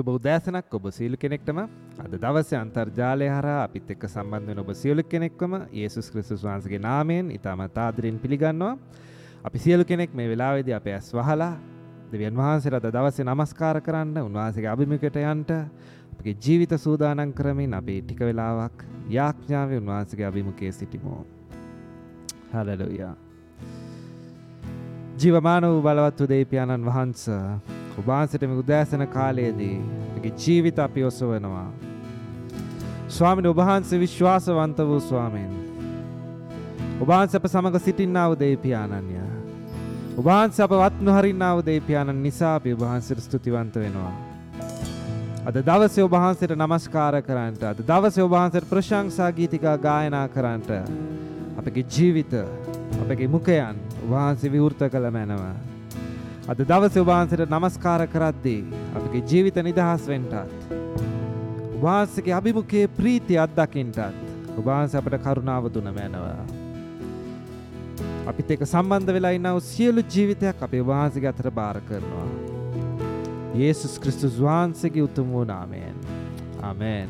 සුබ උදෑසනක් ඔබ සියලු කෙනෙක්ටම අද දවසේ අන්තර්ජාලය හරහා අපිත් එක්ක සම්බන්ධ වෙන ඔබ සියලු කෙනෙක්වම යේසුස් ක්‍රිස්තුස් වහන්සේගේ නාමයෙන් ඊටමත් ආදරෙන් පිළිගන්නවා. අපි සියලු කෙනෙක් මේ වෙලාවේදී අපේ ඇස් වහලා දෙවියන් වහන්සේට අද දවසේ নমස්කාර කරන්න උන්වහන්සේගේ අභිමුඛයට යන්න අපගේ ජීවිත සූදානම් කරමින් අපි ටික වෙලාවක් යාඥාවේ උන්වහන්සේගේ අභිමුඛයේ සිටිමු. හලෙලුයා. ජීවමාන වූ බලවත් වූ දෙවියන්න් වහන්සේ ඔබාන්සට මේ උදෑසන කාලයේදී මගේ ජීවිත අපි ඔසවනවා. ස්වාමින ඔබහන්සේ විශ්වාසවන්ත වූ ස්වාමීන්. ඔබහන්ස අප සමඟ සිටින්නාව දේපියාණන්ය. ඔබහන්ස අප වත් නොහරින්නාව දේපියාණන් නිසා අපි ඔබහන්සට ස්තුතිවන්ත වෙනවා. අද දවසේ ඔබහන්සට නමස්කාර කරන්නට අද දවසේ ඔබහන්සට ප්‍රශංසා ගීතිකා ගායනා කරන්නට අපගේ ජීවිත අපගේ මුකයන් වහන්සේ විවෘත කළ මැනවා. අද දවසේ වහන්සේට নমස්කාර කරද්දී අපගේ ජීවිත නිදහස් වෙන්නටත් වහන්සේගේ අභිමුඛයේ ප්‍රීතිය අත්දකින්නටත් වහන්සේ අපට කරුණාව දුන මැනවා. අපිත් එක්ක සම්බන්ධ වෙලා ඉන්නව සියලු ජීවිතයක් අපේ වහන්සේගේ අතට බාර කරනවා. යේසුස් ක්‍රිස්තුස් වහන්සේගේ උතුම් වූ නාමයෙන්. ආමෙන්.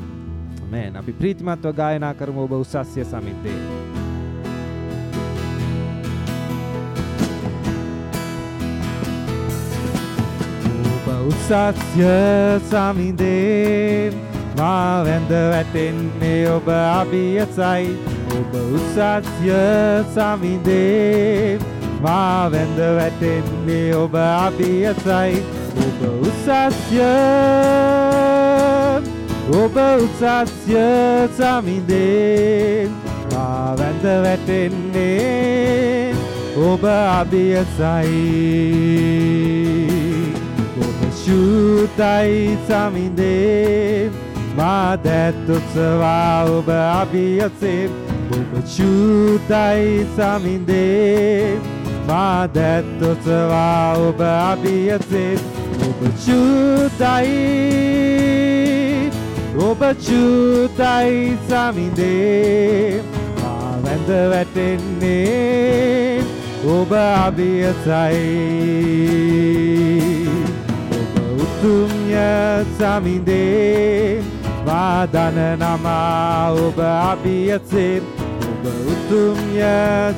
ආමෙන්. අපි ප්‍රීතිමත්ව ගායනා කරමු ඔබ උසස්ය සමිද්දේ. උසස්ය සමිදේ මා වැඳ වැටෙන්නේ ඔබ අභියසයි. ඔබ උසස්ය සමිදේ මා වැඳ වැටෙන්නේ ඔබ අභියසයි. ඔබ උසස්ය ඔබ උසස්ය සමිදේ මා වැඳ වැටෙන්නේ ඔබ අභියසයි. ශූතයි සමින්දේ මාදැත්තුත්සවා ඔබ අභියසේ. ඔබ ශූතයි සමින්දේ මාදැත්තුත්සවා ඔබ අභියසේ. ඔබ ශූතයි. ඔබ චූතයි සමින්දේ මා වැඳ වැටෙන්නේ ඔබ අභියසයි. උතුම්ය සමින්දේ වාදන නමා ඔබ අභියසේ. ඔබ උතුම්ය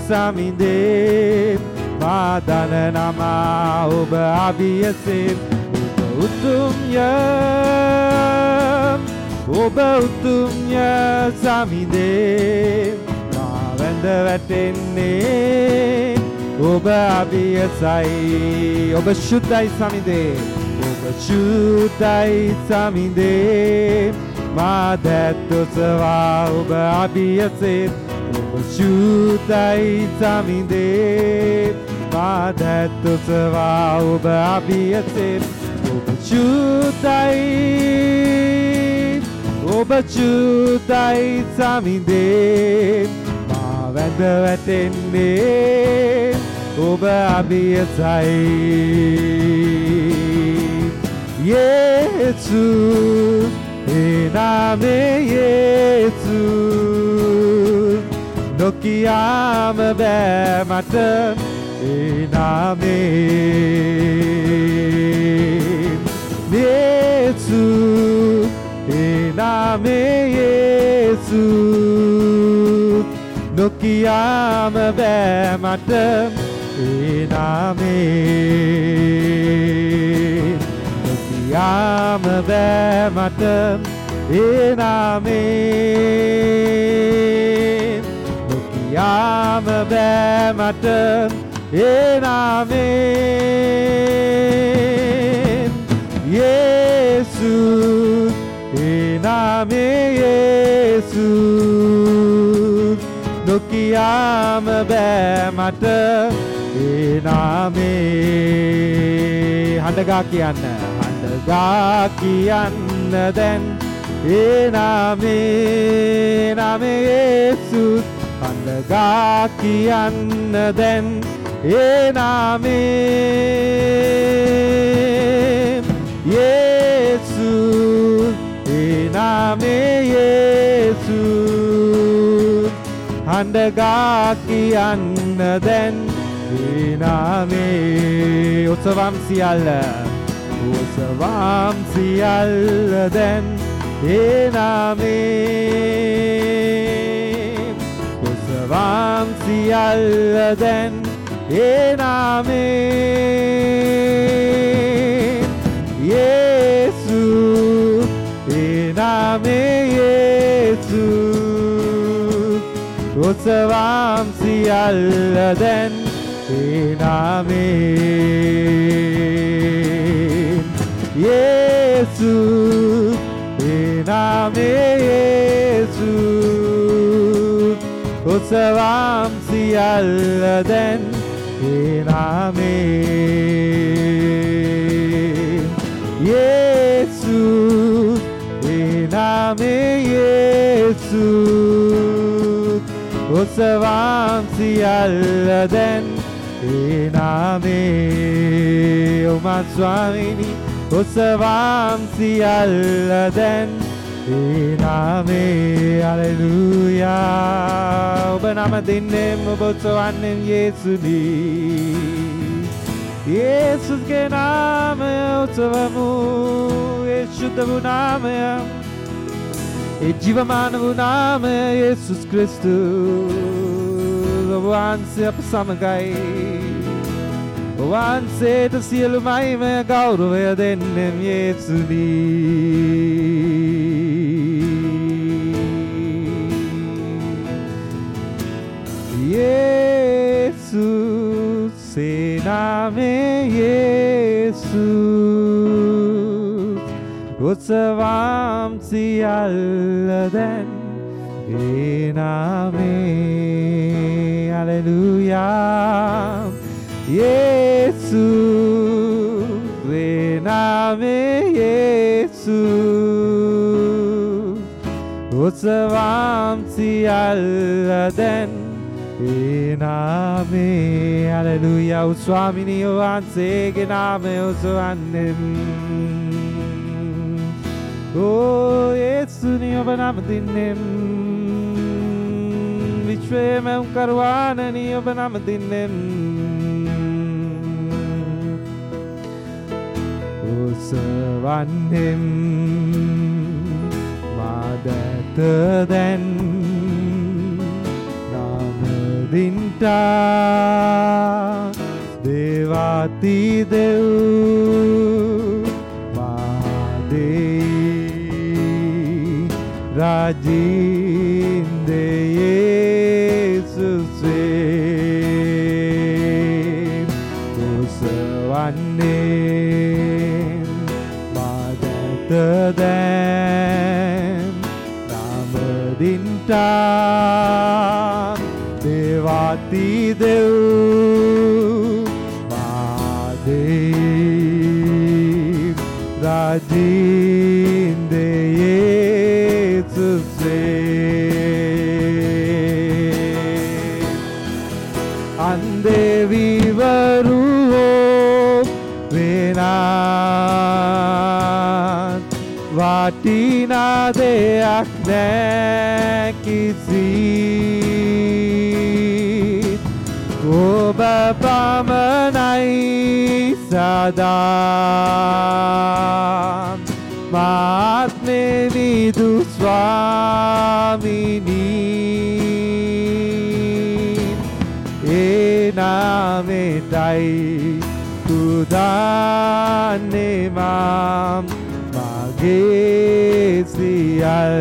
සමින්දේ වාදන නමා ඔබ අභියසේ. ඔබ උතුම්ය ඔබ උතුම්ය සමින්දේ මා වැඳ වැටෙන්නේ ඔබ අභියසයි. ඔබ ශුද්ධයි සමින්දේ චුතයි සමින්දේ මාදැත්තොසවා ඔබ අභියසේ ඔබ චුතයි සමින්දේ මාදැත්තොසවා ඔබ අභියසේ ඔබ චුතයි ඔබ චුතයි සමින්දේ මා වැඳ වැටෙන්නේ ඔබ අභියසයි 예수 이남의 예수 노키암 베마트 이남의 예수 이남의 예수 노키암 베마트 이남의 යාම බෑ මට ඒනාමේ නොකියාම බෑ මට ඒනාමේ යේසු ඒනාමේ යේසු. නොකියාම බෑ මට ඒනාමේ හඬගා කියන්න. ගා කියන්න දැන්. ඒ නාමේ නාමේ යේසුස් අඬගා කියන්න දැන්. ඒ නාමේ යේසුස් ඒ නාමේ යේසුස් අඬගා කියන්න දැන්. ඒ නාමේ උත්සවම් සියල්ල. ඔසවාම් සියල්ල දැන් ඒ නාමේ. ඔසවාම් සියල්ල දැන් ඒ නාමේ. යේසු ඒ නාමේ යේසු. ඔසවාම් සියල්ල දැන් ඒ නාමේ යේසු ඒ නාමේ යේසු ඔසවාම් සියල්ල දැන් ඒ නාමේ යේසු ඒ නාමේ යේසු ඔසවාම් සියල්ල දැන් ඒ නාමේ ඔමත් ස්වාමිනි ඔසවාම් සියල්ල දැන්. ඒ නාමේ අලෙලූයා. ඔබ නම දෙන්නෙම් ඔබ ඔසවන්නෙම් යේසුනී. යේසුස්ගේ නාමය උත්සවමු. ඒ ශුද්ධ වූ නාමය. ඒ ජීවමාන වූ නාමය යේසුස් ක්‍රිස්තුස් ඔබ වහන්සේ අප සමගයි. වහන්සේට සියලු මහිමය ගෞරවය දෙන්නෙම් යේසුනී. යේසුස් සේනාමේ යේසුස්. උත්සවාම් සියල්ල දැන් ඒ නාමේ අලෙලුයා Yesu Rename Yesu උත්සවාම් සියල්ල දැන් ඒ නාමේ හලෙලුයා උස්වාමිනී වහන්සේගේ නාමය උසවන්නෙම් ඕ යේසුනි ඔබ නම දින්නෙම් විශ්වයම කරුවානනී ඔබ නම දින්නෙම් උසවන්නෙම් මාදැත දැන් නමදින්ටා දේවාති දෙව් මාදේ රජීන්දයේසුසේ දැන් නමදින්ටා දේවාති දෙව් මාදේ රජීන්දයේසුසේ වටිනා දෙයක් නැකිසි ඔබ පමණයි සදා. මාත්මේ විදු ස්වාමිනී. ඒ නාමෙටයි පුදන්නේ මම් මගේ සියල්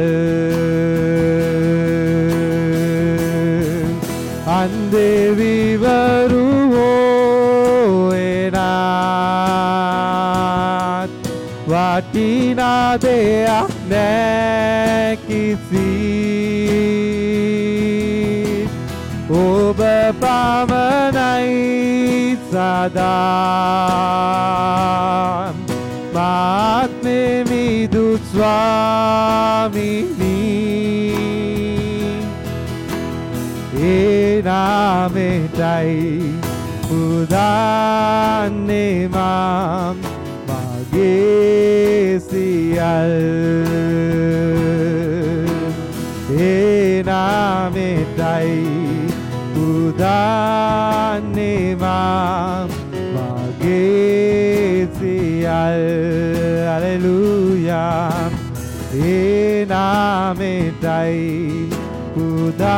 අන්දෙවිවරුවෝ එනත් වටිනා දෙයක් නැකිසි ඔබ පමණයි සදා මාත්මේ මිදු ස්වාමිනී. ඒ නාමෙටයි පුදන්නේ මම් මගේ සියල්. ඒ නාමෙටයි පුදන්නේ මම් මගේ සියල් සියල් අලෙලූයා ඒ නාමෙටයි පුදන්නේවා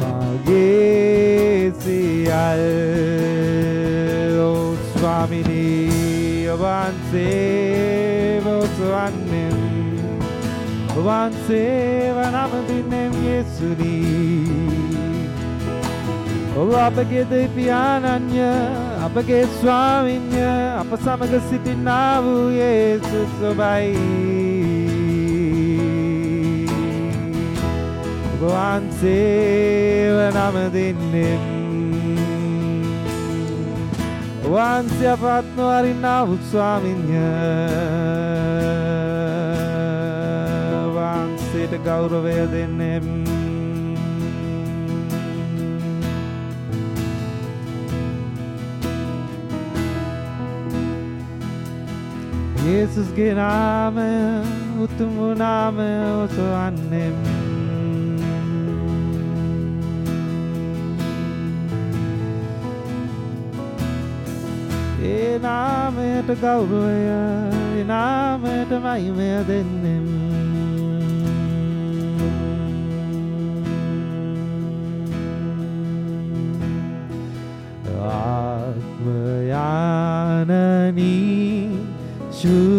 මගේ සියල් ඕ ස්වාමිනී ඔබන්සේ බෝසවන්නෙන් ඔබන්සේ වනමදින්නෙම් යෙසුනී. ඔබ අපගේ දෙවියාණන්ය අපගේ ස්වාමින්ය අප සමග සිටින්නා වූ යේසුස් ඔබයි. ඔබ වහන්සේව නම දෙන්නෙම්. වහන්සේ අපත් නොවරින්නා වූ ස්වාමින්ය. වහන්සේට ගෞරවය දෙන්නෙම්. යේසුස්ගේ නාමය උතුම් වූ නාමය ඔසවන්නෙම් ඒ නාමයට ගෞරවය ඒ නාමයට මහිමය දෙන්නෙම් ආත්මයානනී ශුද්ධ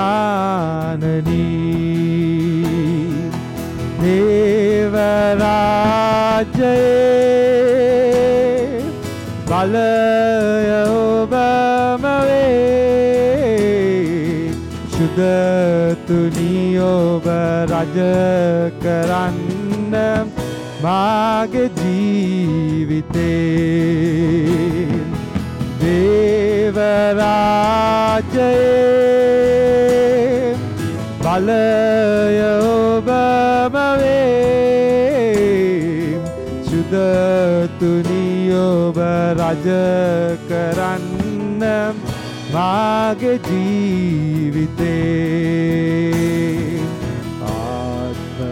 ආත්මයානනී දේවරාජයේ බලය ඔබම වේ. ශුද්ධතුනි ඔබ රජ කරන්න මාගේ ජීවිතේ. දේවරාජයේ බලය ඔබම වේ සුදතුනි ඔබ රජ කරන්න මාගේ ජීවිතේ. ආත්මයානනී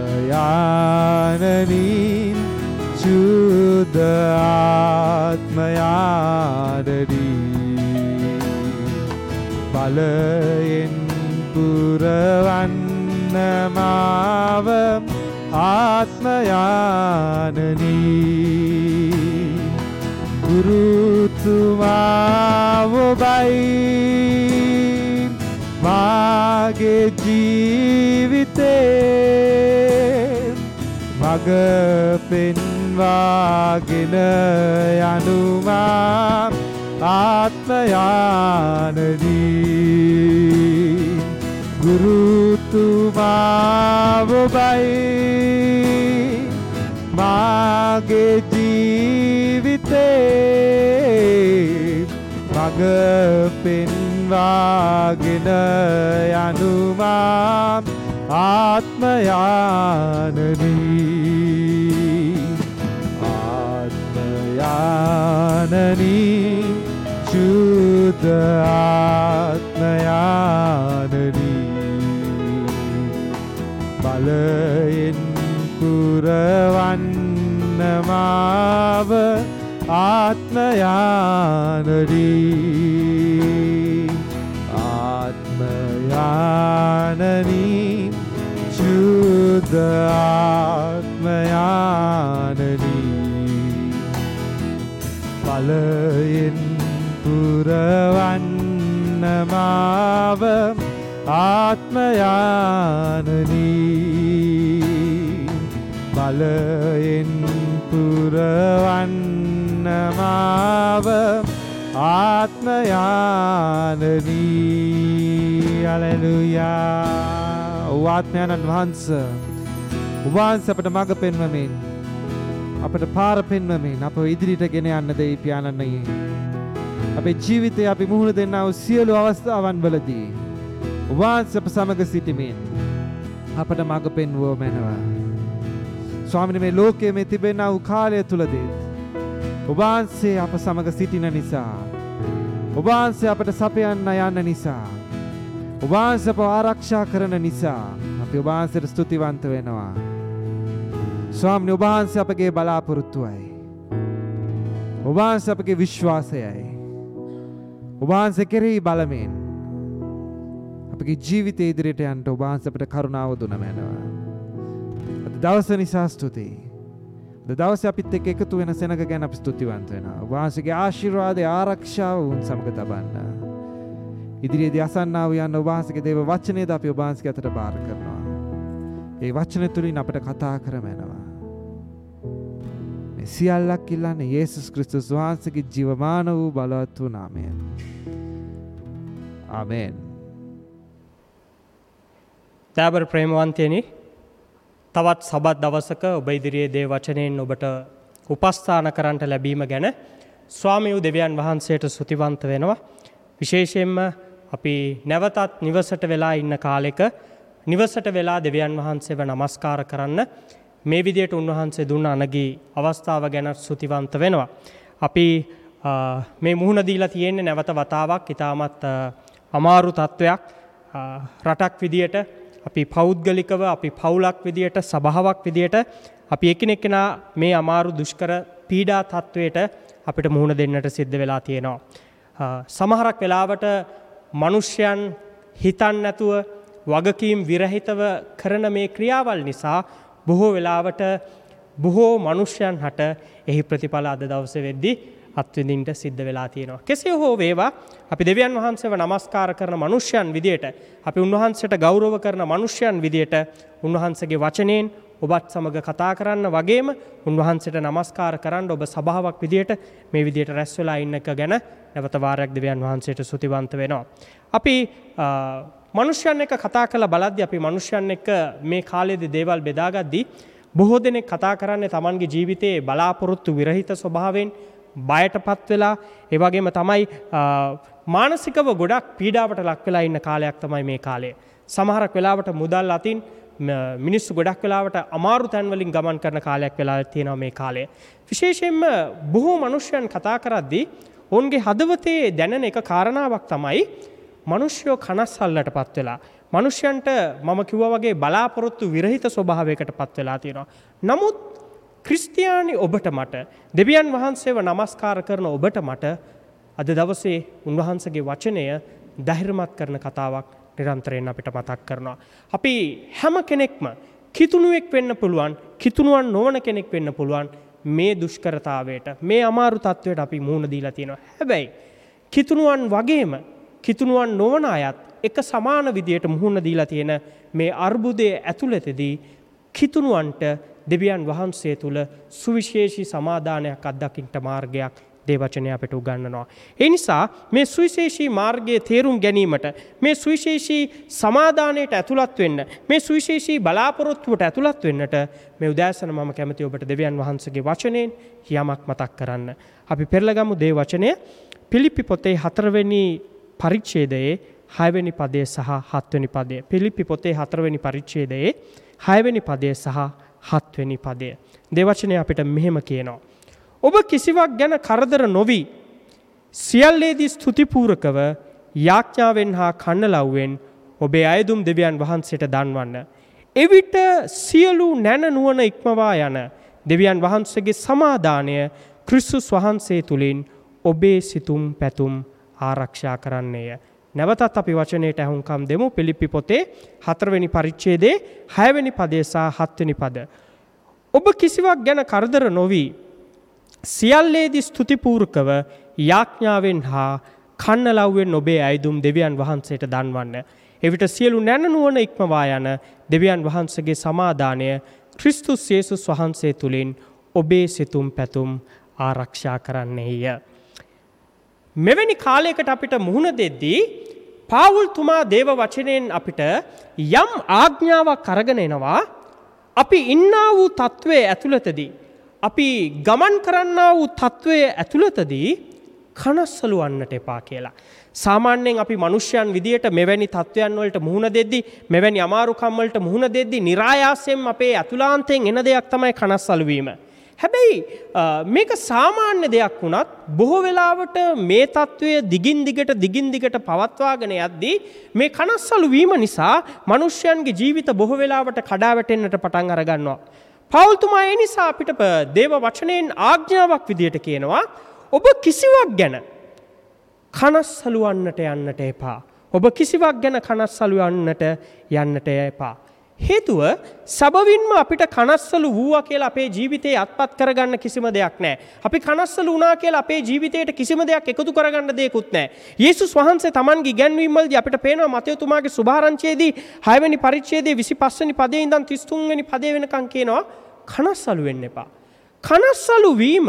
සුද ආත්මයානනී බලයෙන් පුරවන්න මාව ආත්මයානනී ගුරුතුමාවබයි මාගේ ජීවිතේ මග පෙන්වාගෙන යනුමා ආත්මයානදී ගුරුතුමාවබයි මාගේ ජීවිතේ මග පෙන්වාගෙන යනුමා ආත්මයානනී ආත්මයානනී ශුද්ධ ආත්මයානනී බලයෙන් පුරවන්න මාව ආත්මයානනී ආත්මයානනී ශුද්ධ ආත්මයානනී බලයෙන් පුරවන්න මාව ආත්මයානනී බලයෙන් පුරවන්න මාව ආත්මයානනී අලෙලුයා ආත්මයන්න් වහන්ස උවහන්ස අපට මඟ පෙන්වමින් අපට පාර පෙන්වමින් අප ඉදිරිට ගෙන යන්න දෙයි පියාණන්නයේ. අපේ ජීවිතය අපි මුහුණ දෙන්නා වූ සියලු අවස්ථාවන් වලදී ඔබවහන්සේ අප සමග සිටිමින් අපට මඟ පෙන්වුව මැනවා. ස්වාමිනේ මේ ලෝකයේ මේ තිබෙනා වූ කාලය තුලදී ඔබවහන්සේ අප සමග සිටින නිසා ඔබවහන්සේ අපට සපයන්න යන්න නිසා ඔබවහන්සේ අප ආරක්ෂා කරන නිසා අපි ඔබවහන්සේට ස්තුතිවන්ත වෙනවා. ස්වාමිනේ ඔබවහන්සේ අපගේ බලාපොරොත්තුවයි. ඔබවහන්සේ අපගේ විශ්වාසයයි. ඔබවහන්සේ කෙරෙහි බලමින් අපගේ ජීවිතය ඉදිරියට යන්න ඔබවහන්සේ අපට කරුණාව දුන මැනවා. අද දවස නිසා ස්තුතියි. අද දවසේ අපිත් එක්ක එකතු වෙන සෙනග ගැන අපි ස්තුතිවන්ත වෙනවා. ඔබවහන්සේගේ ආශිර්වාදය ආරක්ෂාව වුන් සමග තබන්න. ඉදිරියේදී අසන්නා වූ යන ඔබවහන්සේගේ දේව වචනයද අපි ඔබවහන්සේගේ අතට බාර කරනවා. ඒ වචන තුලින් අපට කතා කරමනවා. මේ සියල්ලක් ඉල්ලන්නේ යේසුස් ක්‍රිස්තුස් වහන්සේගේ ජීවමාන වූ බලවත් වූ නාමයෙන්. ආමෙන්. දෑබර ප්‍රේමවන්තයනි තවත් සබත් දවසක ඔබ ඉදිරියේ දේ වචනයෙන් ඔබට උපස්ථාන කරන්නට ලැබීම ගැන ස්වාමියූ දෙවියන් වහන්සේට සුතිවන්ත වෙනවා. විශේෂයෙන්ම අපි නැවතත් නිවසට වෙලා ඉන්න කාලෙක නිවසට වෙලා දෙවියන් වහන්සේව නමස්කාර කරන්න මේ විදියට උන්වහන්සේ දුන්න අනගී අවස්ථාව ගැන සුතිවන්ත වෙනවා. අපි මේ මුහුණ දීලා තියෙන්නේ නැවත වතාවක් ඉතාමත් අමාරු තත්ත්වයක් රටක් විදියට අපි පෞද්ගලිකව අපි පවුලක් විදියට සභාවක් විදියට අපි එකිනෙකෙනා මේ අමාරු දුෂ්කර පීඩා තත්ත්වයට අපිට මුහුණ දෙන්නට සිද්ධ වෙලා තියෙනවා. සමහරක් වෙලාවට මනුෂ්‍යයන් හිතන් නැතුව වගකීම් විරහිතව කරන මේ ක්‍රියාවල් නිසා බොහෝ වෙලාවට බොහෝ මනුෂ්‍යයන් හට එහි ප්‍රතිඵල අද දවස වෙද්දි අත්විඳින්ට සිද්ධ වෙලා තියෙනවා. කෙසේ හෝ වේවා අපි දෙවියන් වහන්සේව නමස්කාර කරන මනුෂ්‍යයන් විදියට අපි උන්වහන්සේට ගෞරව කරන මනුෂ්‍යයන් විදියට උන්වහන්සේගේ වචනයෙන් ඔබත් සමග කතා කරන්න වගේම උන්වහන්සේට නමස්කාර කරන්න ඔබ සභාවක් විදියට මේ විදියට රැස් වෙලා ඉන්න එක ගැන නැවත වාරයක් දෙවියන් වහන්සේට සුතිවන්ත වෙනවා. අපි මනුෂ්‍යයන් එක කතා කළ බලද්දි අපි මනුෂ්‍යයන් එක්ක මේ කාලයේදී දේවල් බෙදාගද්දී බොහෝ දෙනෙක් කතා කරන්නේ Tamanගේ ජීවිතයේ බලාපොරොත්තු විරහිත ස්වභාවයෙන් බයටපත් වෙලා ඒ වගේම තමයි මානසිකව ගොඩක් පීඩාවට ලක් වෙලා ඉන්න කාලයක් තමයි මේ කාලය. සමහරක් වෙලාවට මුදල් අතින් මිනිස්සු ගොඩක් වෙලාවට අමාරු තැන්වලින් ගමන් කරන කාලයක් වෙලා තියෙනවා මේ කාලය. විශේෂයෙන්ම බොහෝ මනුෂ්‍යයන් කතා කරද්දී ඔවුන්ගේ හදවතේ දැනෙන එක කාරණාවක් තමයි මනුෂ්‍යයෝ කනස්සල්ලට පත් වෙලා. මනුෂ්‍යන්ට මම කිව්ව වගේ බලාපොරොත්තු විරහිත ස්වභාවයකට පත් වෙලා තියෙනවා. නමුත් ක්‍රිස්තියානි ඔබට මට දෙවියන් වහන්සේව නමස්කාර කරන ඔබට මට අද දවසේ උන්වහන්සගේ වචනය දැහිරමත් කරන කතාවක් නිරන්තරයෙන් අපිට මතක් කරනවා. අපි හැම කෙනෙක්ම කිතුුණුවෙක් වෙන්න පුළුවන් කිතුුණුවන් නොවන කෙනෙක් වෙන්න පුළුවන් මේ දුෂ්කරතාවයට මේ අමාරු තත්ත්වයට අපි මුහුණ දීලා තියෙනවා. හැබැයි කිතුුණුවන් වගේම කිතුුණුවන් නොවන අයත් එක සමාන විදියට මුහුණ දීලා තියෙන මේ අර්බුදය ඇතුළතදී කිතුුණුවන්ට දෙවියන් වහන්සේ තුළ සුවිශේෂී සමාධානයක් අත්දකින්ට මාර්ගයක් දේවචනය අපට උගන්නනවා. ඒ නිසා මේ සුවිශේෂී මාර්ගයේ තේරුම් ගැනීමට මේ සුවිශේෂී සමාධානයට ඇතුළත් වෙන්න මේ සුවිශේෂී බලාපොරොත්තුවට ඇතුළත් වෙන්නට මේ උදෑසන මම කැමති ඔබට දෙවියන් වහන්සගේ වචනයෙන් යමක් මතක් කරන්න. අපි පෙරලගමු දේ වචනය පිලිපි පොතේ හතරවෙනි පරිච්ඡේදයේ හයවෙනි පදය සහ හත්වනි පදය. පිලිපි පොතේ හතරවෙනි පරිච්ඡේදයේ හයවෙනි පදය සහ හත්වෙනි පදය. දෙවචනය අපිට මෙහෙම කියනවා. ඔබ කිසිවක් ගැන කරදර නොවී සියල්ලේදී ස්තුතිපූරකව යාඥාවෙන් හා කන්න ලව්වෙන් ඔබේ අයදුම් දෙවියන් වහන්සේට දන්වන්න. එවිට සියලු නැන නුවන ඉක්මවා යන දෙවියන් වහන්සේගේ සමාධානය ක්‍රිස්සුස් වහන්සේ තුළින් ඔබේ සිතුම් පැතුම් ආරක්ෂා කරන්නේය. නැවතත් අපි වචනයට ඇහුන්කම් දෙමු පිළිපි පොතේ හතරවෙනි පරිච්චේදේ හැවෙනි පදේසා හත්වනි පද. ඔබ කිසිවක් ගැන කරදර නොවී. සියල්ලේදි ස්තුතිපූර්කව යාඥාවෙන් හා කන්නලව්වෙන් ඔබේ ඇයිදුම් දෙවියන් වහන්සේට දන්වන්න. එවිට සියලු නැනනුවන ඉක්මවා යන දෙවියන් වහන්සගේ සමාධානය ක්‍රිස්තුස් යේසුස් වහන්සේ තුළින් ඔබේ සිතුම් පැතුම් ආරක්ෂා කරන්නේය. මෙවැනි කාලයකට අපිට මුහුණ දෙද්දී පාවුල්තුමා දේව වචනයෙන් අපිට යම් ආග්ඥාවක් කරගෙන එනවා අපි ඉන්නා වූ තත්ත්වය ඇතුළතදී. අපි ගමන් කරන්න වූ තත්ත්වය ඇතුළතදී කනස්සලු වන්නට එපා කියලා. සාමාන්‍යයෙන් අපි මනුෂ්‍යයන් විදියට මෙවැනි තත්ත්වයන් වලට මුහුණ දෙද්දි මෙවැනි අමාරුකම් වලට මුහුණ දෙද්දි નિરાයාසයෙන් අපේ ඇතුළාන්තයෙන් එන දෙයක් තමයි කනස්සලු වීම. හැබැයි මේක සාමාන්‍ය දෙයක් වුණත් බොහෝ වෙලාවට මේ තත්ත්වය දිගින් දිගට දිගින් දිගට පවත්වාගෙන යද්දී මේ කනස්සලු වීම නිසා මනුෂ්‍යයන්ගේ ජීවිත බොහෝ වෙලාවට කඩා වැටෙන්නට පටන් අරගන්නවා. පවුල්තුමා ඒ නිසා අපිට දේව වචනයෙන් ආග්ඥාවක් විදියට කියනවා ඔබ කිසිවක් ගැන කනස්සලුවන්නට යන්නට එපා. ඔබ කිසිවක් ගැන කනස්සලුවන්නට යන්නට එපා. හේතුව සබවින්ම අපිට කනස්සලු වූවා කියලා අපේ ජීවිතේ අත්පත් කරගන්න කිසිම දෙයක් නෑ. අපි කනස්සලු වුණා කියලා අපේ ජීවිතයට කිසිම දෙයක් එකතු කරගන්න දෙයක්ුත් නෑ. යේසුස් වහන්සේ තමන්ගේ ගැන්වීමවලදී අපිට පේනවා මතයතුමාගේ සුභාරංචයේදී 6 වෙනි පරිච්ඡේදයේ 25 වෙනි පදේ ඉඳන් 33 වෙනි පදේ වෙනකන් කියනවා කනස්සලු වෙන්න එපා. කනස්සලු වීම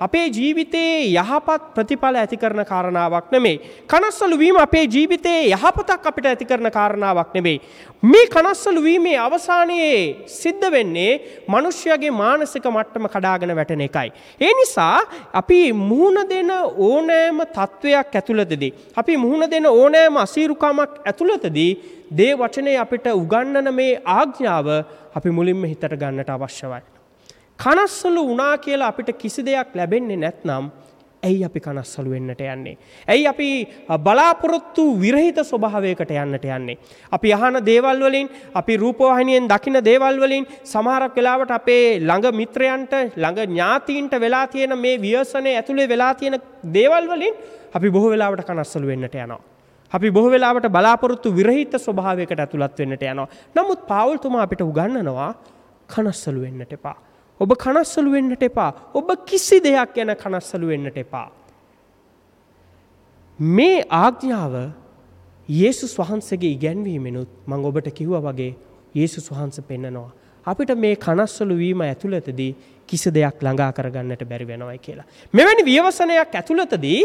අපේ ජීවිතයේ යහපත් ප්‍රතිඵල ඇති කරන කාරණාවක් නෙමේ. කනස්සලු වීම අපේ ජීවිතයේ යහපතක් අපිට ඇති කරන කාරණාවක් නෙමෙයි. මේ කනස්සලු වීමේ අවසානයේ සිද්ධ වෙන්නේ මනුෂ්‍යයාගේ මානසික මට්ටම කඩාගෙන වැටෙන එකයි. ඒ නිසා අපි මුහුණ දෙන ඕනෑම තත්ත්වයක් ඇතුළතදී අපි මුහුණ දෙන ඕනෑම අසීරුකමක් ඇතුළතදී දේ වචනේ අපිට උගන්නන මේ ආග්ඥාව අපි මුලින්ම හිතට ගන්නට අවශ්‍යවයි. කනස්සලු වනා කියලා අපිට කිසි දෙයක් ලැබෙන්නේ නැත්නම් ඇයි අපි කනස්සලු වෙන්නට යන්නේ. ඇයි අපි බලාපොරොත්තු විරහිත ස්වභාවයකට යන්නට යන්නේ. අපි අහන දේවල් වලින් අපි රූපවාහිනියෙන් දකින දේවල් වලින් සමහරක් වෙලාවට අපේ ළඟ මිත්‍රයන්ට ළඟ ඥාතීන්ට වෙලා තියෙන මේ ව්‍යසනය ඇතුළේ වෙලා තියෙන දේවල් වලින් අපි බොහෝ වෙලාවට කනස්සලු වෙන්නට යනවා. අපි බොහෝ වෙලාවට බලාපොරොත්තු විරහිත ස්වභාවයකට ඇතුළත් වෙන්නට යනවා. නමුත් පාවුල්තුමා අපිට උගන්නනවා කනස්සලු වෙන්නට එපා. ඔබ කනස්සලු වෙන්නට එපා. ඔබ කිසි දෙයක් ගැන කනස්සලු වෙන්නට එපා. මේ ආග්ඥාව යේසුස් වහන්සේගේ ඉගැන්වීමෙනුත් මං ඔබට කිව්ව වගේ යේසුස් වහන්ස පෙන්නනවා. අපිට මේ කනස්සලු වීම ඇතුළතදී කිසි දෙයක් ළඟා කරගන්නට බැරි වෙනවයි කියලා. මෙවැනි ව්‍යවසනයක් ඇතුළතදී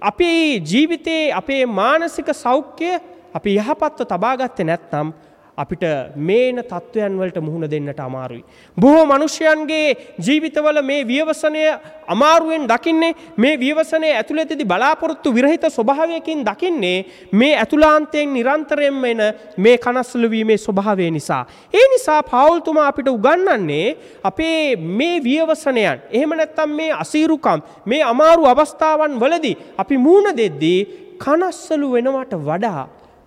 අපේ ජීවිතයේ අපේ මානසික සෞඛ්‍ය අපි යහපත්ව තබාගත්තේ නැත්නම් අපිට මේන තත්ත්වයන් වලට මුහුණ දෙන්නට අමාරුයි. බොහෝ මනුෂ්‍යයන්ගේ ජීවිතවල මේ ව්‍යවසනය අමාරුවෙන් දකින්නේ මේ ව්‍යවසනය ඇතුළතදි බලාපොරොත්තු විරහිත ස්වභාවයකින් දකින්නේ මේ ඇතුලාන්තයෙන් නිරන්තරයෙන් එන මේ කනස්සලවීමේ ස්වභාවය නිසා. ඒ නිසා පවුල්තුමා අපිට උගන්නන්නේ අපේ මේ ව්‍යවසනයන් එහෙම නැත්තම් මේ අසීරුකම් මේ අමාරු අවස්ථාවන් වලදී අපි මූුණ දෙද්දී කනස්සලු වෙනවට වඩා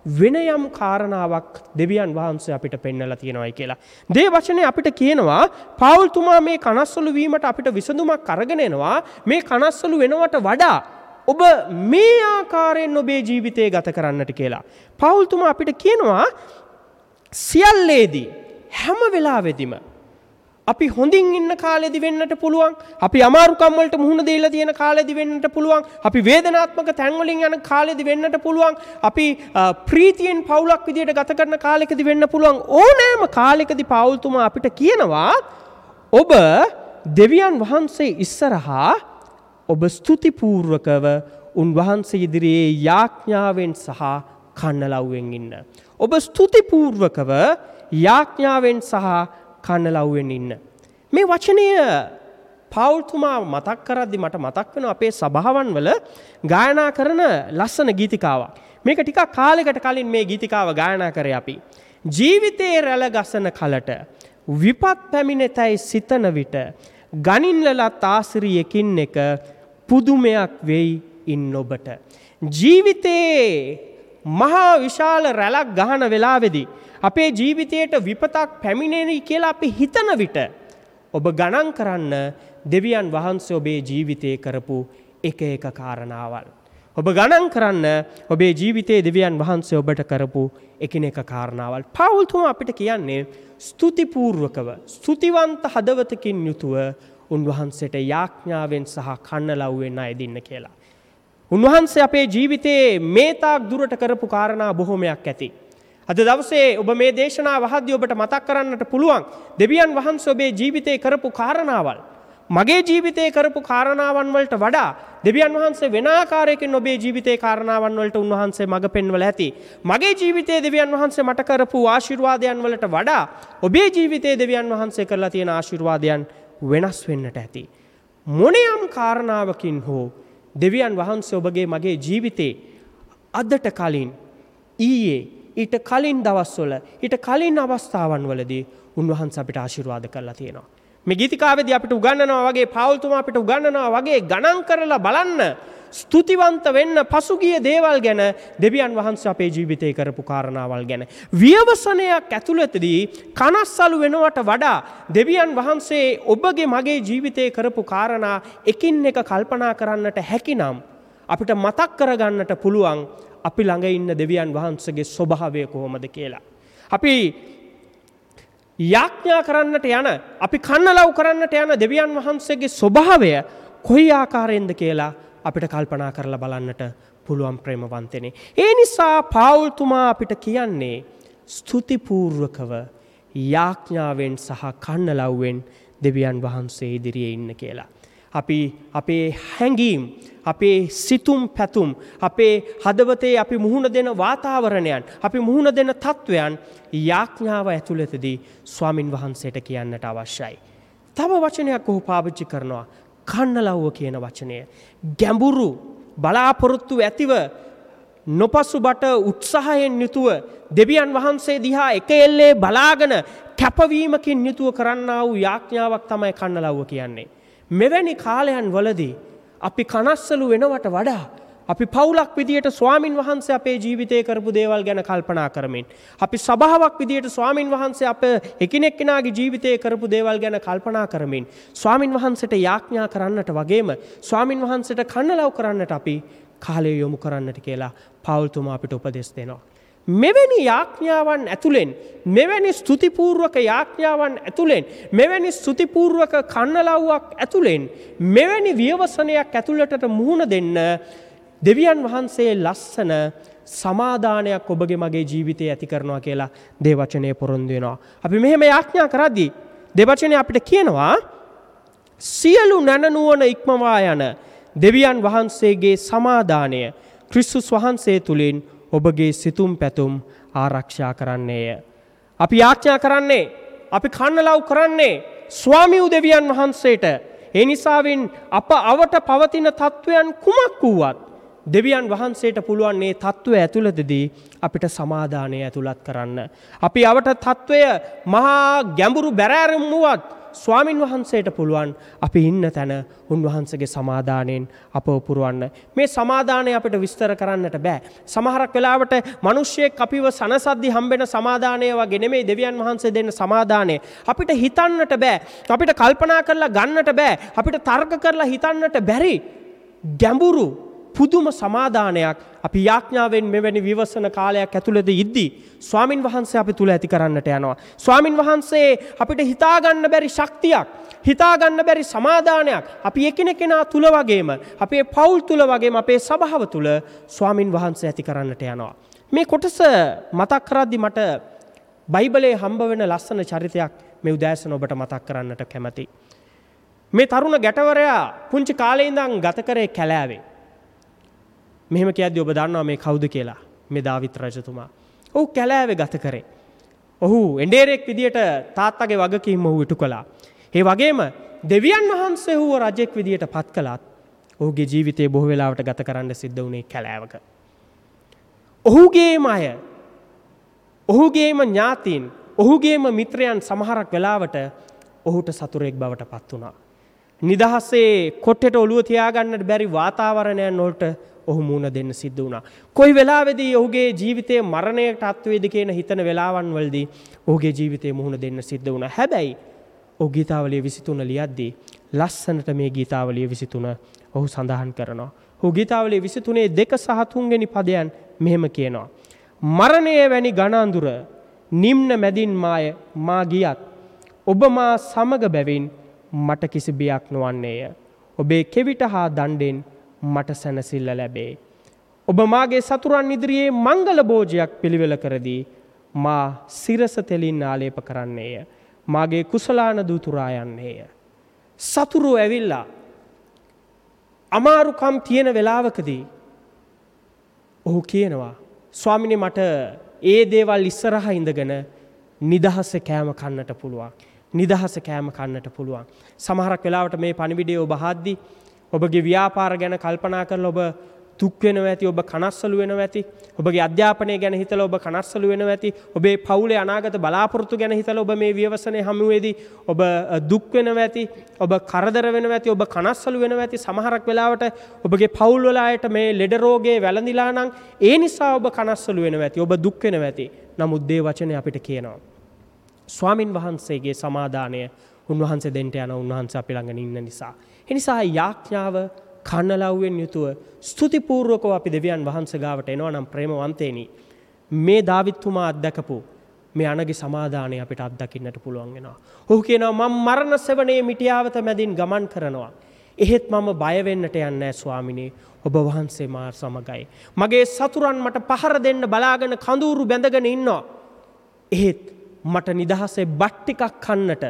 වෙන යම් කාරණාවක් දෙවියන් වහන්සේ අපිට පෙන්නලා තියෙනවයි කියලා. දේ වචනය අපිට කියනවා පවුල්තුමා මේ කනස්සලු වීමට අපිට විසඳුමක් කරගෙනෙනවා මේ කනස්සලු වෙනවට වඩා ඔබ මේ ආකාරයෙන් ඔබේ ජීවිතය ගත කරන්නට කියලා. පවුල්තුමා අපිට කියනවා සියල්ලේදී හැම වෙලාවෙදිම අපි හොඳින් ඉන්න කාලෙදි වෙන්නට පුළුවන් අපි අමාරුකම්වලට මුහුණ දීලා තියෙන කාලෙදි වෙන්නට පුළුවන් අපි වේදනාත්මක තැන්වලින් යන කාලෙදි වෙන්නට පුළුවන් අපි ප්‍රීතියෙන් පවුලක් විදියට ගත කරන කාලෙකදී වෙන්න පුළුවන් ඕනෑම කාලෙකදී පවුල්තුමා අපිට කියනවා ඔබ දෙවියන් වහන්සේ ඉස්සරහා ඔබ ස්තුතිපූර්වකව උන්වහන්සේ ඉදිරියේ යාඥාවෙන් සහ කන්නලව්වෙන් ඉන්න. ඔබ ස්තුතිපූර්වකව යාඥාවෙන් සහ කන්න ලව්වෙන් ඉන්න. මේ වචනය පවුල්තුමා මතක් කරද්දි මට මතක් වෙන අපේ සභාවන් වල ගායනා කරන ලස්සන ගීතිකාවක්. මේක ටිකක් කාලෙකට කලින් මේ ගීතිකාව ගායනා කරේ අපි. ජීවිතයේ රැළ ගසන කලට විපත් පැමිණෙතැයි සිතන විට ගනින්ලලත් ආසිරියකින් එක පුදුමයක් වෙයි ඉන්න ඔබට. ජීවිතයේ මහා විශාල රැලක් ගහන වෙලාවෙදී අපේ ජීවිතයට විපතක් පැමිණෙනි කියලා අපි හිතන විට ඔබ ගණන් කරන්න දෙවියන් වහන්සේ ඔබේ ජීවිතය කරපු එක එක කාරණාවල්. ඔබ ගණන් කරන්න ඔබේ ජීවිතයේ දෙවියන් වහන්සේ ඔබට කරපු එකිනෙක කාරණාවල්. පවුල්තුම අපිට කියන්නේ ස්තුතිපූර්වකව ස්තුතිවන්ත හදවතකින් යුතුව උන්වහන්සේට යාඥාවෙන් සහ කන්න ලව්වෙන්න අයදින්න කියලා. උන්වහන්සේ අපේ ජීවිතයේ මේතාක් දුරට කරපු කාරණා බොහොමයක් ඇති. අද දවසේ ඔබ මේ දේශනා වහද්‍ය ඔබට මතක් කරන්නට පුළුවන් දෙවියන් වහන්ස ඔබේ ජීවිතය කරපු කාරණාවල්. මගේ ජීවිතය කරපු කාරණාවන් වලට වඩා දෙවියන් වහන්සේ වෙනාකාරයකින් ඔබේ ජීවිතේ කාරණාවන් වලට උන්වහන්සේ මඟ පෙන්වල ඇති. මගේ ජීවිතයේ දෙවියන් වහන්සේ මට කරපු ආශිර්වාදයන් වලට වඩා ඔබේ ජීවිතයේ දෙවියන් වහන්සේ කරලා තියෙන ආශිර්වාදයන් වෙනස් වෙන්නට ඇති. මොනයම් කාරණාවකින් හෝ දෙවියන් වහන්සේ ඔබගේ මගේ ජීවිතේ අදට කලින් ඊයේ ඊට කලින් දවස්වල ඊට කලින් අවස්ථාවන් වලදී උන්වහන්ස අපිට ආශිර්වාද කරලා තියෙනවා. මේ ගීතිකාවේදී අපිට උගන්වනවා වගේ පෞල්තුමා අපිට උගන්වනවා වගේ ගණන් කරලා බලන්න ස්තුතිවන්ත වෙන්න පසුගිය දේවල් ගැන දෙවියන් වහන්සේ අපේ ජීවිතය කරපු කාරණාවල් ගැන. ව්‍යවසනයක් ඇතුළතදී කනස්සලු වෙනවට වඩා දෙවියන් වහන්සේ ඔබගේ මගේ ජීවිතය කරපු කාරණා එකින් එක කල්පනා කරන්නට හැකිනම්. අපිට මතක් කරගන්නට පුළුවන් අපි ළඟ ඉන්න දෙවියන් වහන්සගේ ස්වභාවය කොහොමද කියලා. අපි යාඥා කරන්නට යන අපි කන්නලව් කරන්නට යන දෙවියන් වහන්සේගේ ස්වභාවය කොයි ආකාරයෙන්ද කියලා අපිට කල්පනා කරලා බලන්නට පුළුවන් ප්‍රේමවන්තනේ. ඒ නිසා පවුල්තුමා අපිට කියන්නේ ස්තුතිපූර්වකව යාඥාවෙන් සහ කන්නලව්වෙන් දෙවියන් වහන්සේ ඉදිරියේ ඉන්න කියලා. අපි අපේ හැඟීම් අපේ සිතුම් පැතුම් අපේ හදවතේ අපි මුහුණ දෙන වාතාවරණයන් අපි මුහුණ දෙන තත්ත්වයන් යාඥාව ඇතුළතදී ස්වාමින් වහන්සේට කියන්නට අවශ්‍යයි. තව වචනයක් ඔහු පාවිච්චි කරනවා කන්නලව්ව කියන වචනය. ගැඹුරු බලාපොරොත්තු ඇතිව නොපසු බට උත්සාහයෙන් යුතුව දෙවියන් වහන්සේ දිහා එක එල්ලේ බලාගෙන කැපවීමකින් යුතුව කරන්න වූ යාඥාවක් තමයි කන්නලව්ව කියන්නේ. මෙවැනි කාලයන් වලදී අපි කනස්සලු වෙනවට වඩා අපි පවුලක් විදියට ස්වාමින් වහන්සේ අපේ ජීවිතය කරපු දේවල් ගැන කල්පනා කරමින්. අපි සභාවක් විදියට ස්වාමින් වහන්සේ අප එකනෙක් කෙනගේ ජීවිතය කරපු දේවල් ගැන කල්පනා කරමින්. ස්වාමින් වහන්සට යාඥා කරන්නට වගේම ස්වාමින් වහන්සට කන්නලව් කරන්නට අපි කාලය යොමු කරන්නට කියලා පවුල්තුමා අපිට උපදෙස් දෙනවා. මෙවැනි යාඥාවන් ඇතුළෙන් මෙවැනි ස්තුතිපූර්වක යාඥාවන් ඇතුළෙන් මෙවැනි ස්තුතිපූර්වක කන්නලව්වක් ඇතුළෙන් මෙවැනි ව්‍යවසනයක් ඇතුළටට මුහුණ දෙන්න දෙවියන් වහන්සේ ලස්සන සමාධානයක් ඔබගේ මගේ ජීවිතය ඇති කරනවා කියලා දේවචනය පොරොන්දු වෙනවා. අපි මෙහෙම යාඥා කරද්දී දෙවචනය අපිට කියනවා සියලු නැනනුවන ඉක්මවා යන දෙවියන් වහන්සේගේ සමාධානය ක්‍රිස්සුස් වහන්සේ තුළින් ඔබගේ සිතුම් පැතුම් ආරක්ෂා කරන්නේය. අපි යාඥා කරන්නේ අපි කන්නලව් කරන්නේ ස්වාමිව් දෙවියන් වහන්සේට ඒ නිසාවෙන් අප අවට පවතින තත්ත්වයන් කුමක් වූවත් දෙවියන් වහන්සේට පුළුවන්නේ තත්ත්වය ඇතුළතදී අපිට සමාධානය ඇතුළත් කරන්න. අපි අවට තත්ත්වය මහා ගැඹුරු බැරෑරමුවත් ස්වාමින් වහන්සේට පුළුවන් අපි ඉන්න තැන උන්වහන්සගේ සමාධානයෙන් අප පුරුවන්න. මේ සමාධානය අපට විස්තර කරන්නට බෑ. සමහරක් වෙලාවට මනුෂ්‍යයෙක් අපිව සනසද්ධි හම්බෙන සමාධානයවා ගෙනෙමේ දෙවියන් වහන්සේ දෙන්න සමාධානය. අපිට හිතන්නට බෑ. අපිට කල්පනා කරලා ගන්නට බෑ. අපිට තර්ක කරලා හිතන්නට බැරි. ගැඹුරු පුදුම සමාධානයක් අපි යාඥාවෙන් මෙවැනි විවසන කාලයක් ඇතුළද ඉද්දී. ස්වාමින් වහන්සේ අපි තුළ ඇති කරන්නට යනවා. ස්වාමින් වහන්සේ අපිට හිතාගන්න බැරි ශක්තියක්. හිතාගන්න බැරි සමාධානයක් අපි එකනෙ කෙනා තුළ වගේම අපේ පවුල් තුළ වගේම අපේ සභාව තුළ ස්වාමින් වහන්සේ ඇති කරන්නට යනවා. මේ කොටස මතක් කරද්දි මට බයිබලේ හම්බ වෙන ලස්සන චරිතයක් මේ උදෑසන ඔබට මතක් කරන්නට කැමති. මේ තරුණ ගැටවරයා පුංචි කාලේඉඳං ගත කරේ කැලෑවේ. මෙහෙම කියද්දි ඔබ දන්නවා මේ කවුද කියලා මේ දාවිත් රජතුමා. ඔහු කැලෑවේ ගත කරේ. ඔහු එන්ඩේරෙක් විදියට තාත්තගේ වගකීම් ඔහු ඉටු කළා. ඒ වගේම දෙවියන් වහන්සේ හුව රජෙක් විදියට පත් කළත් ඔහුගේ ජීවිතය බොහෝ වෙලාවට ගත කරන්න සිද්ධ වුණේ කැලෑවක. ඔහුගේම අය ඔහුගේම ඥාතීන් ඔහුගේම මිත්‍රයන් සමහරක් වෙලාවට ඔහුට සතුරෙක් බවට පත් වුණා. නිදහස්සේ කොට්ටට ඔළුව තියාගන්නට බැරි වාතාවරණයන් නොල්ට ඔහු මුණ දෙන්න සිද්ධ වුණා. කොයි වෙලාවෙදී ඔහුගේ ජීවිතය මරණයට අත්වේද කියන හිතන වෙලාවන් වලදී ඔහුගේ ජීවිතය මුහුණ දෙන්න සිද්ධ වුණා. හැබැයි ඔහු ගීතාවලිය 23 ලියද්දී ලස්සනට මේ ගීතාවලිය 23 ඔහු සඳහන් කරනවා. ඔහු ගීතාවලිය 23 දෙක සහ තුන්වෙනි පදයන් මෙහෙම කියනවා. මරණය වැනි ගණන්දුර නිම්න මැදින් මාය මා ගියත් ඔබ මා සමග බැවින් මට කිසි බියක් නොවන්නේය. ඔබේ කෙවිට හා දණ්ඩෙන් මට සැනසිල්ල ලැබේ. ඔබ මාගේ සතුරන් ඉදිරියේ මංගල බෝජයක් පිළිවෙල කරදී මා සිරස තෙලින් ආලේප කරන්නේය. මාගේ කුසලාන දූතුරා යන්නේය. සතුරු ඇවිල්ලා අමාරුකම් තියෙන වෙලාවකදී ඔහු කියනවා ස්වාමිනි මට ඒ දේවල් ඉස්සරහ ඉඳගෙන නිදහස්ස කෑම කන්නට පුළුවන්. නිදහස කෑම කන්නට පුළුවන්. සමහරක් වෙලාවට මේ පණිවිඩය ඔබ හද්දි ඔබගේ ව්‍යාපාර ගැන කල්පනා කරල ඔබ තුක්වෙන ඇති ඔබ කනස්සලු වෙන ඇති ඔබගේ අධ්‍යාපනය ගැන හිතල ඔබ කනස්සලු වෙන ඇති ඔබේ පවුලේ අනාගත බලාපොරත්තු ගැන හිතල ඔබ මේ ව්‍යවසනය හමුවේදී ඔබ දුක්වෙන ඇති ඔබ කරදර වෙන ඇති ඔබ කනස්සලු වෙන ඇති සමහරක් වෙලාවට ඔබගේ පවුල්වලායට මේ ලෙඩරෝගේ වැළඳිලා නං ඒ නිසා ඔබ කනස්සලු වෙන ඇති ඔබ දුක්වෙන ඇති නමුද්දේ වචනය අපිට කියනවා. ස්වාමින් වහන්සේගේ සමාධානය උන්වහන්සේ දෙන්ට යන උන්වහන්ස අපි ළඟන ඉන්න නිසා. එනිසා යාඥාව කන්නලව්වෙන් යුතුව ස්තුතිපූර්වකව අපි දෙවියන් වහන්ස ගාවට එනවා නම් ප්‍රේමවන්තේනි. මේ ධවිත්තුමා අත්දැකපු මේ අනගේ සමාධානය අපිට අත්දකින්නට පුළුවන්ගෙනවා. ඔහු කියනවා මං මරණ සෙවනේ මිටියාවත මැදින් ගමන් කරනවා. එහෙත් මම බයවෙන්නට යන්නෑ ස්වාමිනී ඔබ වහන්සේ මාර් සමගයි. මගේ සතුරන් මට පහර දෙන්න බලාගෙන කඳුරු බැඳගෙන ඉන්නවා. එහෙත් මට නිදහසේ බට්ටිකක් කන්නට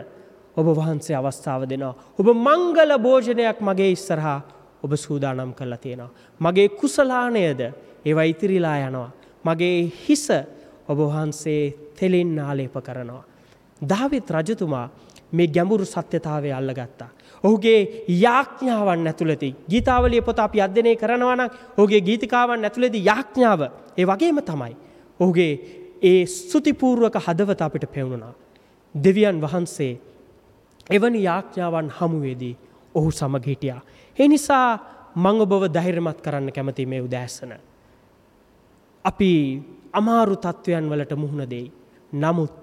ඔබ වහන්සේ අවස්ථාව දෙනවා. ඔබ මංගල භෝජනයක් මගේ ඉස්සරහා ඔබ සූදානම් කරලා තියෙනවා. මගේ කුසලානයද ඒවා ඉතිරිලා යනවා. මගේ හිස ඔබ වහන්සේ තෙලින් නාලේප කරනවා. ධාවිත් රජතුමා මේ ගැඹුරු සත්‍යතාවය අල්ලගත්තා. ඔහුගේ යාඥාවන් ඇතුළති ගීතාවලිය පොත අපි අධ්‍යනය කරනවන ඔහුගේ ගීතිකාවන් ඇතුළෙදි යාඥාව ඒ වගේම තමයි. ඔහුගේ ඒ ස්තුතිපූර්වක හදවත අපිට පෙවුණුනා. දෙවියන් වහන්සේ එවැනි යාඥාවන් හමුවේදී ඔහු සමග හිටියා. ඒ නිසා මං ඔබව ධෛර්යමත් කරන්න කැමති මේ උදෑසන. අපි අමාරු තත්ත්වයන් වලට මුහුණ දෙයි. නමුත්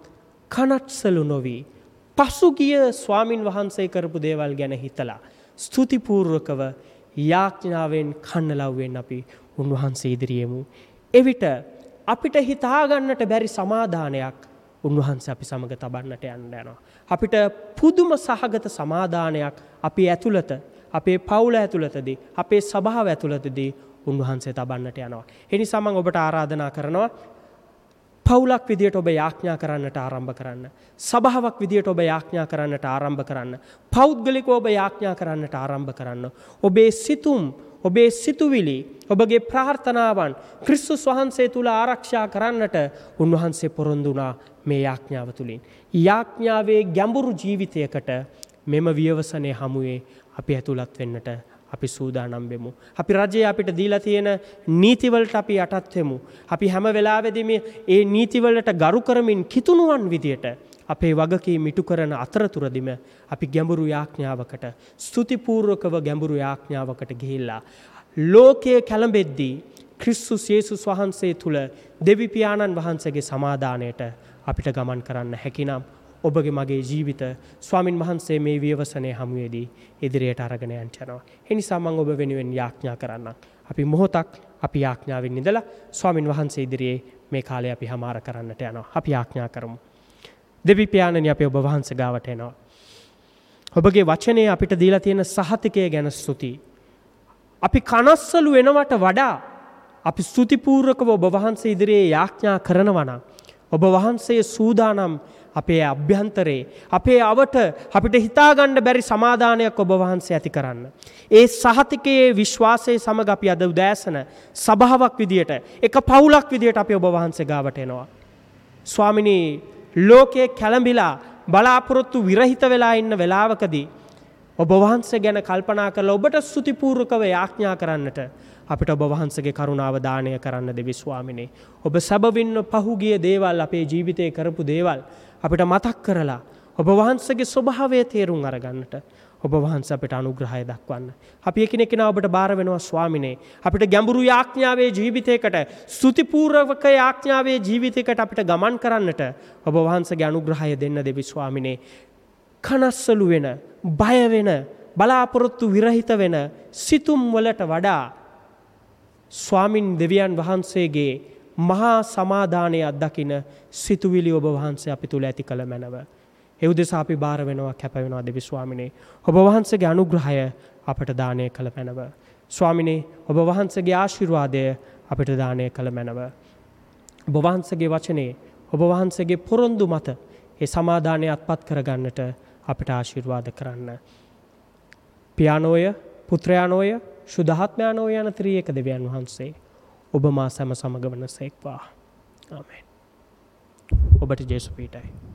කනට්සලු නොවී පසුගිය ස්වාමින් වහන්සේ කරපු දේවල් ගැන හිතලා. ස්තුතිපූර්වකව යාඥාවෙන් කන්නලව්වෙන් අපි උන්වහන්සේ ඉදිරියමු. එවිට අපිට හිතාගන්නට බැරි සමාධානයක් උන්වහන්ස අපි සමඟ තබන්නට යන්න යනවා. අපිට පුදුම සහගත සමාධානයක් අපි ඇතුළත අපේ පවුල ඇතුළතදී අපේ සභාව ඇතුළතදී උන්වහන්සේ තබන්නට යනවා. එනි සමන් ඔබට ආරාධනා කරනවා පවුලක් විදියට ඔබ යාඥා කරන්නට ආරම්භ කරන්න. සභාවක් විදියට ඔබ යාඥා කරන්නට ආරම්භ කරන්න. පෞද්ගලික ඔබ යාඥා කරන්නට ආරම්භ කරන්න. ඔබේ සිතුම් ඔබේ සිතුවිලි ඔබගේ ප්‍රාර්ථනාවන් ක්‍රිස්සුස් වහන්සේ තුළ ආරක්ෂා කරන්නට උන්වහන්සේ පොරොන්දුනා මේ යාඥාව තුළින්. යාඥාවේ ගැඹුරු ජීවිතයකට මෙම වියවසනය හමුවේ අපි ඇතුළත් වෙන්නට අපි සූදානම් වෙමු. අපි රජය අපිට දීලා තියෙන නීතිවලට අපි යටත්වෙමු. අපි හැම වෙලාවෙදිම ඒ නීතිවලට ගරු කරමින් කිතුුණුවන් විදියට අපේ වගකී මිටු කරන අතරතුරදිම අපි ගැඹුරු යාඥාවකට ස්තුතිපූර්වකව ගැඹුරු යාඥාවකට ගිහිල්ලා. ලෝකයේ කැළඹෙද්දී ක්‍රිස්සු සේසුස් වහන්සේ තුළ දෙවිපාණන් වහන්සගේ සමාධානයට අපිට ගමන් කරන්න හැකිනම් ඔබගේ මගේ ජීවිත ස්වාමින් වහන්සේ මේ වියවසනය හමුවේදී ඉදිරියට අරගෙන යන්චනවා. එනිසා මං ඔබ වෙනුවෙන් යාඥා කරන්න. අපි මොහොතක් අපි යාඥාවෙන් ඉඳලා ස්වාමින් වහන්සේ ඉදිරියේ මේ කාලය අපි හමාර කරන්නට යනවා. අපි යාඥා කරමු. දෙවිපාණනි අපේ ඔබ වහන්ස ගාවට එනවා. ඔබගේ වචනය අපිට දීලා තියෙන සහතිකය ගැන ස්තුතියි. අපි කනස්සලු වෙනවට වඩා අපි ස්තුතිපූර්වකව ඔබ වහන්සේ ඉදිරියේ යාඥා කරනවනම්. ඔබ වහන්සේ සූදානම් අපේ අභ්‍යන්තරේ අපේ අවට අපිට හිතාගණ්ඩ බැරි සමාධානයක් ඔබ වහන්සේ ඇති කරන්න. ඒ සහතිකයේ විශ්වාසය සමඟ අපි අද උදෑසන සභාවක් විදියට එක පවුලක් විදියට අපි ඔබ වහන්සේ ගාවට එනවා. ස්වාමිනී ලෝකයේ කැළඹිලා බලාපොරොත්තු විරහිත වෙලා ඉන්න වෙලාවකදී. ඔබ වහන්සේ ගැන කල්පනා කරලා ඔබට ස්තුතිපූර්වකව යාඥා කරන්නට අපිට ඔබ වහන්සගේ කරුණාව දානය කරන්න දෙවිස්වාමිනේ. ඔබ සැබවින්න පහුගිය දේවල් අපේ ජීවිතය කරපු දේවල් අපිට මතක් කරලා ඔබ වහන්සගේ ස්වභාවය තේරුම් අරගන්නට ඔබ වහන්ස අපට අනුග්‍රහය දක්වන්න. අපි එකනෙකෙන ඔබට බාර වෙනවා ස්වාමිනේ. අපිට ගැඹුරු යාඥාවේ ජීවිතයකට ස්තුතිපූර්වක යාඥාවේ ජීවිතයකට අපිට ගමන් කරන්නට ඔබ වහන්සගේ අනුග්‍රහය දෙන්න දෙවි ස්වාමිනේ. කනස්සලු වෙන බයවෙන බලාපොරොත්තු විරහිත වෙන සිතුම් වලට වඩා ස්වාමින් දෙවියන් වහන්සේගේ මහා සමාධානය අත්දකින සිතුවිලි ඔබ වහන්සේ අපි තුළ ඇති කළ මැනව. එවදෙසා අපි භාර වෙනවා කැපවෙනවා දෙවි ස්වාමිනේ. ඔබ වහන්සගේ අනුග්‍රහය අපට දානය කළ මැනව. ස්වාමිනේ ඔබ වහන්සගේ ආශිර්වාදය අපිට දානය කළ මැනව. ඔබ වහන්සගේ වචනේ ඔබ වහන්සගේ පොරොන්දු මත ඒ සමාධානය අත්පත් කරගන්නට අපිට ආශිර්වාද කරන්න. පියානෝය පුත්‍රයානෝය ශුදහත්මයානෝ යන ත්‍රියක දෙවියන් වහන්සේ ඔබ මා සැම සමග වන සෙක්වා ආමෙන් ඔබට ජේසු පීටයි